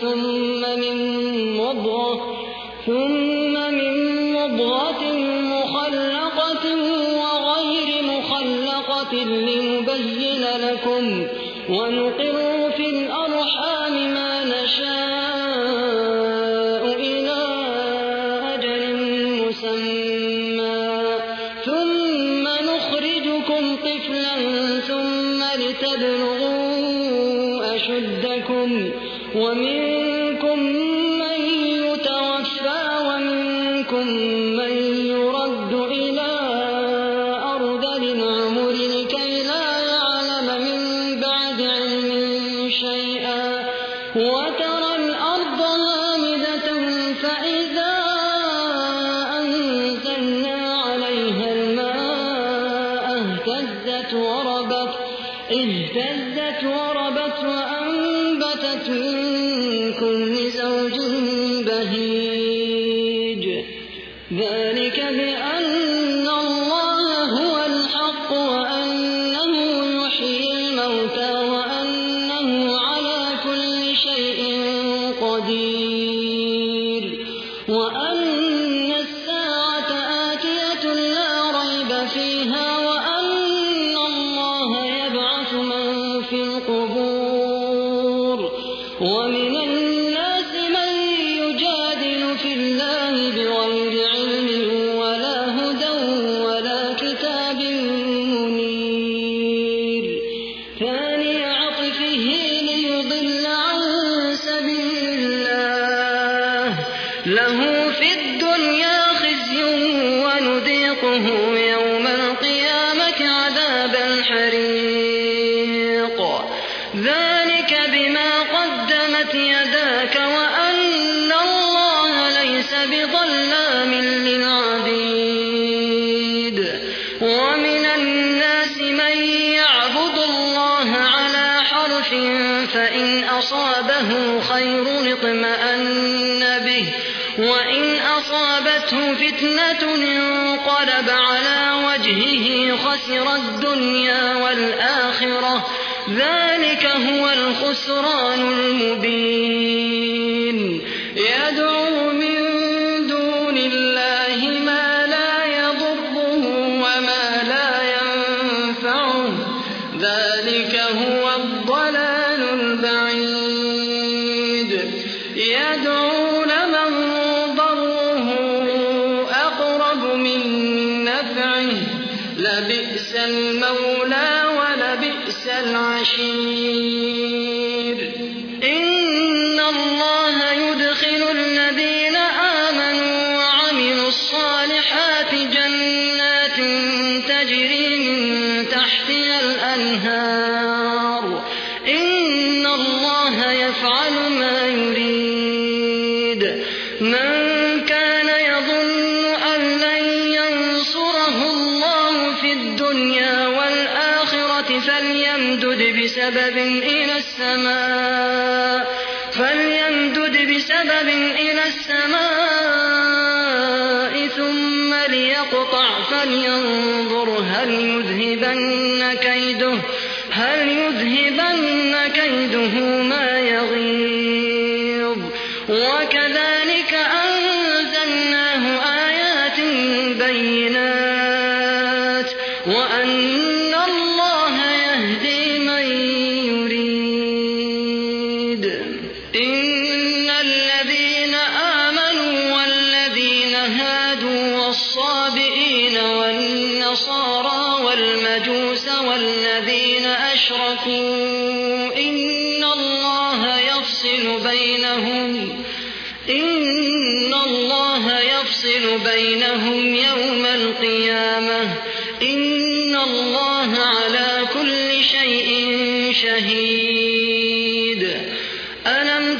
ثم من مضغة ثم من مضغة مخلقة وغير مخلقة لنبين لكم ونقر 我捏 عرف فإن أصابه خير اطمأن به وإن أصابته فتنة انقلب على وجهه خسر الدنيا والآخرة. ذلك هو الخسران المبين. يدعو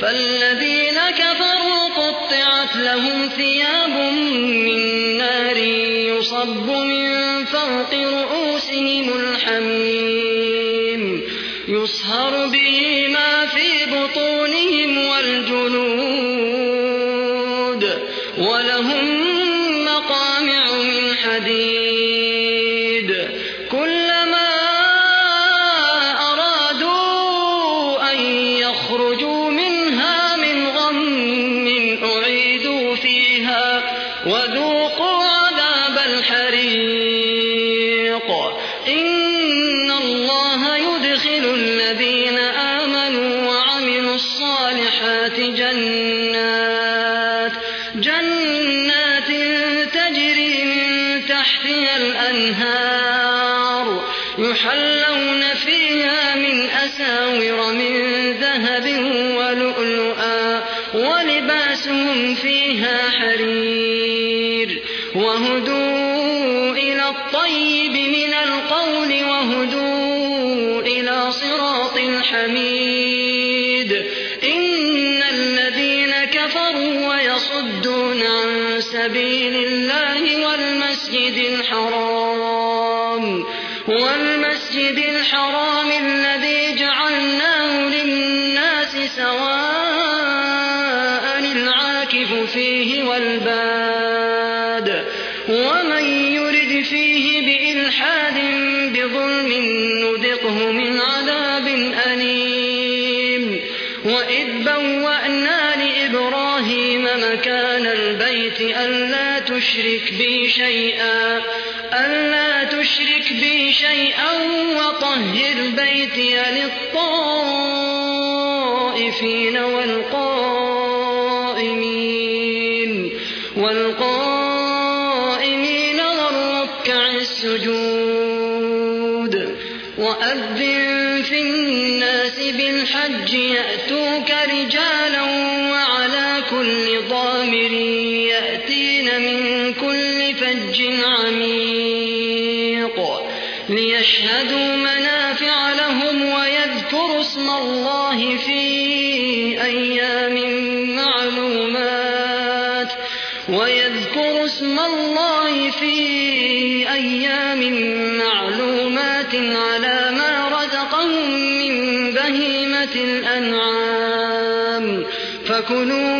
فالذين كفروا قطعت لهم ثياب من نار يصب من فوق رؤوسهم الحميم يصهر به جنات الحرام. والمسجد الحرام الذي جعلناه للناس سواء العاكف فيه والباد. ومن يرد فيه بإلحاد بظلم نذقه من عذاب أليم. وإذ بوأنا لإبراهيم مكان البيت ألا تشرك بي شيئا. شيئا وطهر بيتي للطائفين والقائمين والقائمين والركع السجود. وأذن في الناس بالحج يأتوك رجالا وعلى كل ضامر يأتين ليشهدوا منافع لهم ويذكروا اسم الله في أيام معلومات ويذكروا اسم الله في أيام معلومات على ما رزقهم من بهيمة الأنعام فكلوا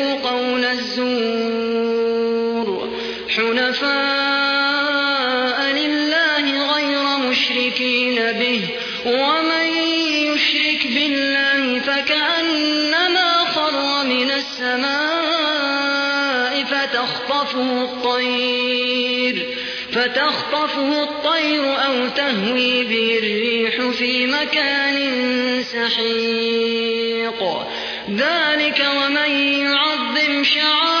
به الريح في مكان سحيق. ذلك ومن يعظم شعائر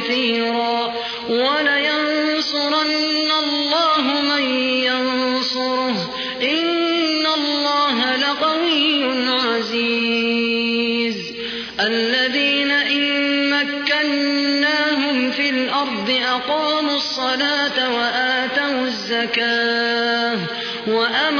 كثيرا ولينصرن الله من ينصره إن الله لقوي عزيز الذين إن مكناهم في الأرض أقاموا الصلاة وآتوا الزكاة وأمروا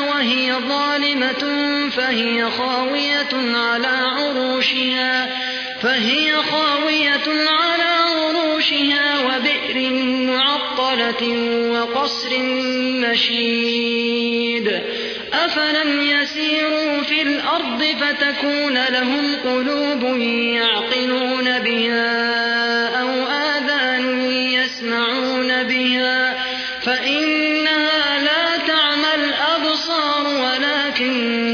وهي ظالمة فهي خاوية على عروشها فهي خاوية على عروشها وبئر معطلة وقصر مشيد. أفلم يسيروا في الأرض فتكون لهم قلوب يعقلون بها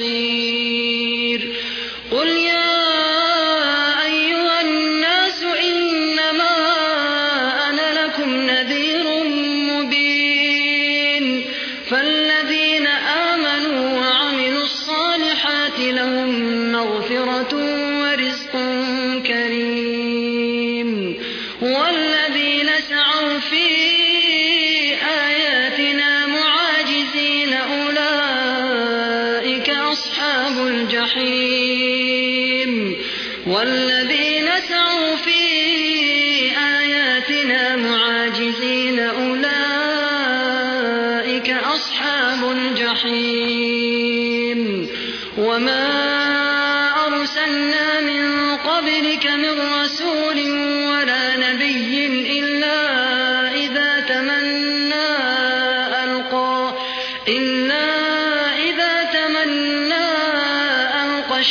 المصير قل يا أيها الناس إنما أنا لكم نذير مبين. فالذين وعملوا الصالحات لهم ورزق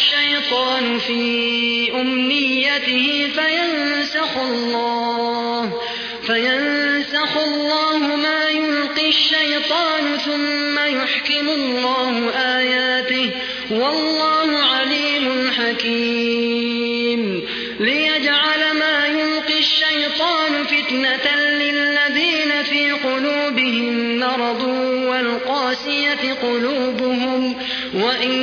الشيطان في أمنيته فينسخ الله فينسخ الله ما يلقي الشيطان ثم يحكم الله آياته. والله عليم حكيم. ليجعل ما يلقي الشيطان فتنة للذين في قلوبهم مرض والقاسية قلوبهم وإن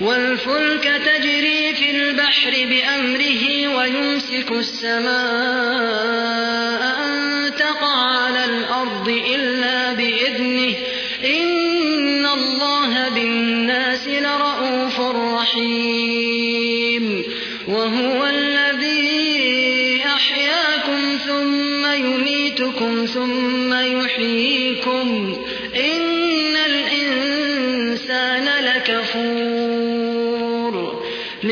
والفلك تجري في البحر بأمره ويمسك السماء أن تقع على الأرض إلا بإذنه. إن الله بالناس لرءوف رحيم. وهو الذي أحياكم ثم يميتكم ثم يحييكم. إن الإنسان لكفور.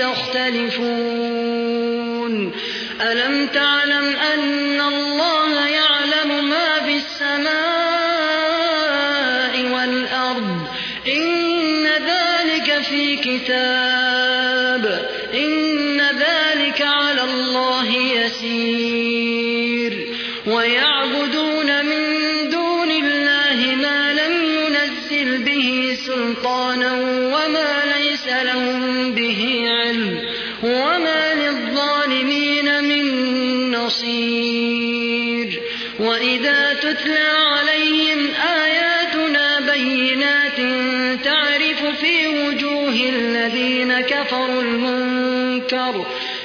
تختلفون. ألم تعلم أن الله يعلم ما في السماء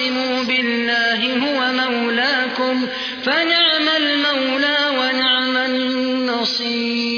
واعتصموا بالله هو مولاكم فنعم المولى ونعم النصير.